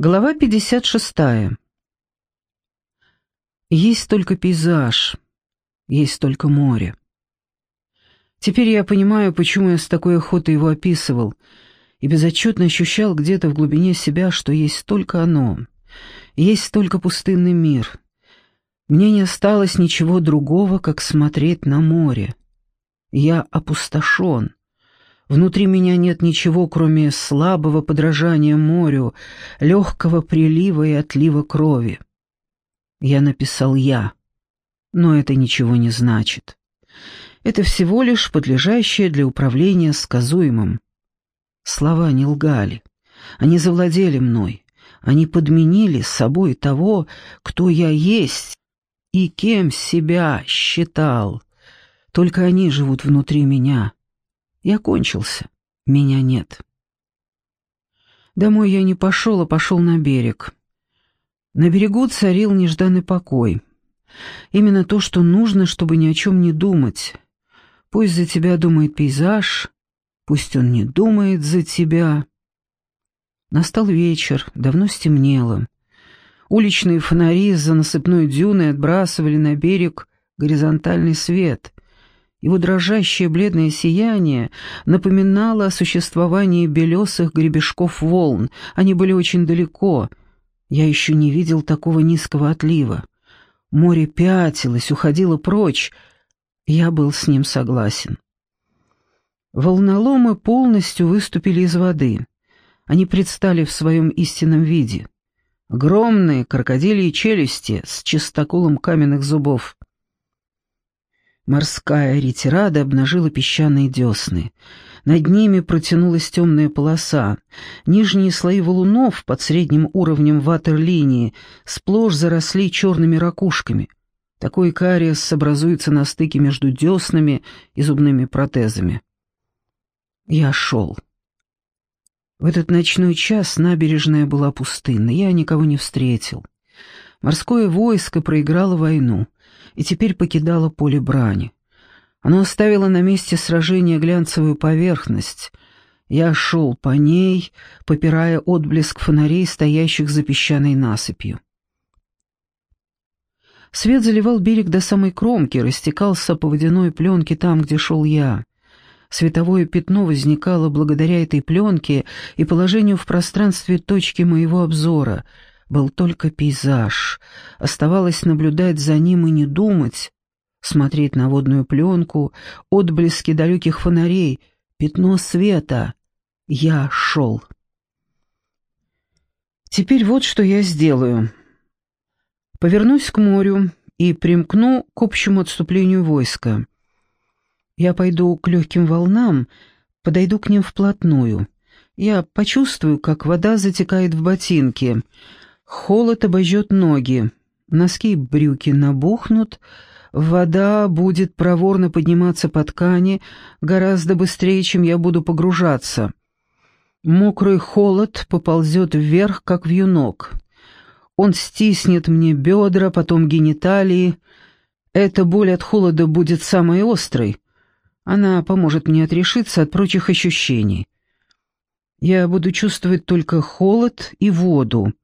Глава 56. Есть только пейзаж, есть только море. Теперь я понимаю, почему я с такой охотой его описывал, и безотчетно ощущал где-то в глубине себя, что есть только оно, есть только пустынный мир. Мне не осталось ничего другого, как смотреть на море. Я опустошен. Внутри меня нет ничего, кроме слабого подражания морю, легкого прилива и отлива крови. Я написал «я», но это ничего не значит. Это всего лишь подлежащее для управления сказуемым. Слова не лгали. Они завладели мной. Они подменили собой того, кто я есть и кем себя считал. Только они живут внутри меня. Я кончился. Меня нет. Домой я не пошел, а пошел на берег. На берегу царил нежданный покой. Именно то, что нужно, чтобы ни о чем не думать. Пусть за тебя думает пейзаж, пусть он не думает за тебя. Настал вечер, давно стемнело. Уличные фонари за насыпной дюной отбрасывали на берег горизонтальный свет. Его дрожащее бледное сияние напоминало о существовании белесых гребешков волн. Они были очень далеко. Я еще не видел такого низкого отлива. Море пятилось, уходило прочь. Я был с ним согласен. Волноломы полностью выступили из воды. Они предстали в своем истинном виде. Огромные крокодильи челюсти с чистоколом каменных зубов. Морская ретирада обнажила песчаные десны. Над ними протянулась темная полоса. Нижние слои валунов под средним уровнем ватерлинии сплошь заросли черными ракушками. Такой кариес образуется на стыке между деснами и зубными протезами. Я шел. В этот ночной час набережная была пустынна, я никого не встретил. Морское войско проиграло войну и теперь покидало поле брани. Оно оставило на месте сражения глянцевую поверхность. Я шел по ней, попирая отблеск фонарей, стоящих за песчаной насыпью. Свет заливал берег до самой кромки, растекался по водяной пленке там, где шел я. Световое пятно возникало благодаря этой пленке и положению в пространстве точки моего обзора — был только пейзаж. Оставалось наблюдать за ним и не думать, смотреть на водную пленку, отблески далеких фонарей, пятно света. Я шел. Теперь вот что я сделаю. Повернусь к морю и примкну к общему отступлению войска. Я пойду к легким волнам, подойду к ним вплотную. Я почувствую, как вода затекает в ботинки — Холод обожжет ноги, носки и брюки набухнут, вода будет проворно подниматься по ткани гораздо быстрее, чем я буду погружаться. Мокрый холод поползет вверх, как вьюнок. Он стиснет мне бедра, потом гениталии. Эта боль от холода будет самой острой. Она поможет мне отрешиться от прочих ощущений. Я буду чувствовать только холод и воду.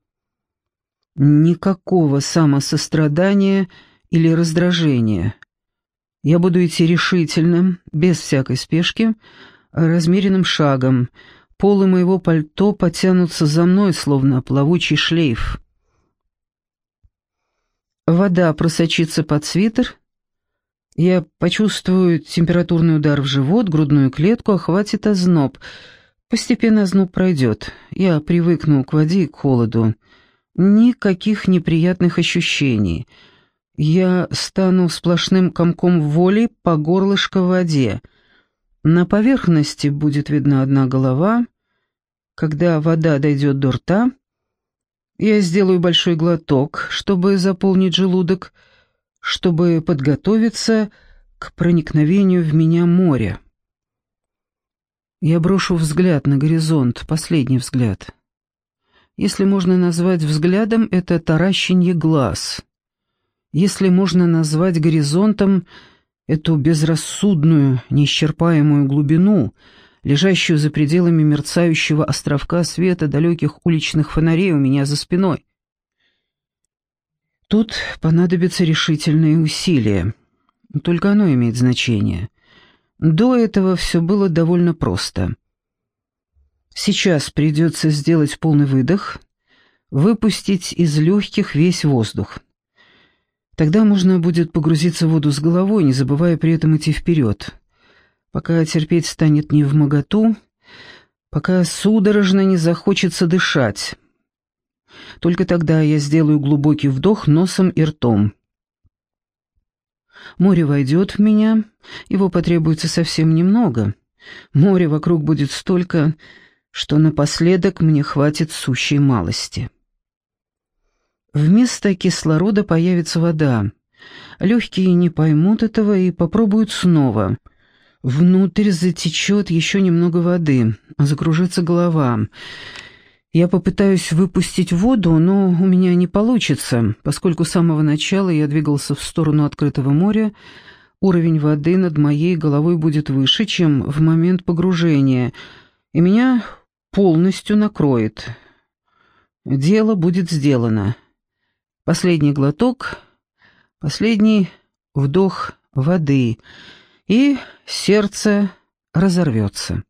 Никакого самосострадания или раздражения. Я буду идти решительным, без всякой спешки, размеренным шагом. Полы моего пальто потянутся за мной, словно плавучий шлейф. Вода просочится под свитер. Я почувствую температурный удар в живот, грудную клетку, охватит озноб. Постепенно озноб пройдет. Я привыкну к воде и к холоду. Никаких неприятных ощущений. Я стану сплошным комком воли по горлышко в воде. На поверхности будет видна одна голова. Когда вода дойдет до рта, я сделаю большой глоток, чтобы заполнить желудок, чтобы подготовиться к проникновению в меня моря. Я брошу взгляд на горизонт, последний взгляд если можно назвать взглядом, это таращенье глаз. Если можно назвать горизонтом эту безрассудную, неисчерпаемую глубину, лежащую за пределами мерцающего островка света далеких уличных фонарей у меня за спиной. Тут понадобятся решительные усилия. Только оно имеет значение. До этого все было довольно просто. Сейчас придется сделать полный выдох, выпустить из легких весь воздух. Тогда можно будет погрузиться в воду с головой, не забывая при этом идти вперед. Пока терпеть станет не в моготу, пока судорожно не захочется дышать. Только тогда я сделаю глубокий вдох носом и ртом. Море войдет в меня, его потребуется совсем немного. Море вокруг будет столько, что напоследок мне хватит сущей малости. Вместо кислорода появится вода. Легкие не поймут этого и попробуют снова. Внутрь затечет еще немного воды, закружится голова. Я попытаюсь выпустить воду, но у меня не получится, поскольку с самого начала я двигался в сторону открытого моря, уровень воды над моей головой будет выше, чем в момент погружения, и меня полностью накроет. Дело будет сделано. Последний глоток, последний вдох воды, и сердце разорвется.